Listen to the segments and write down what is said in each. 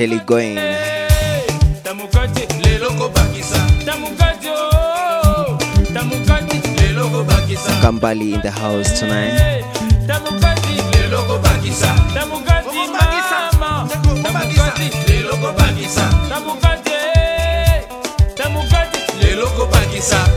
Telly Going. Oh, Kambali in the house tonight. Lelo kobakisa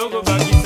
jogo vai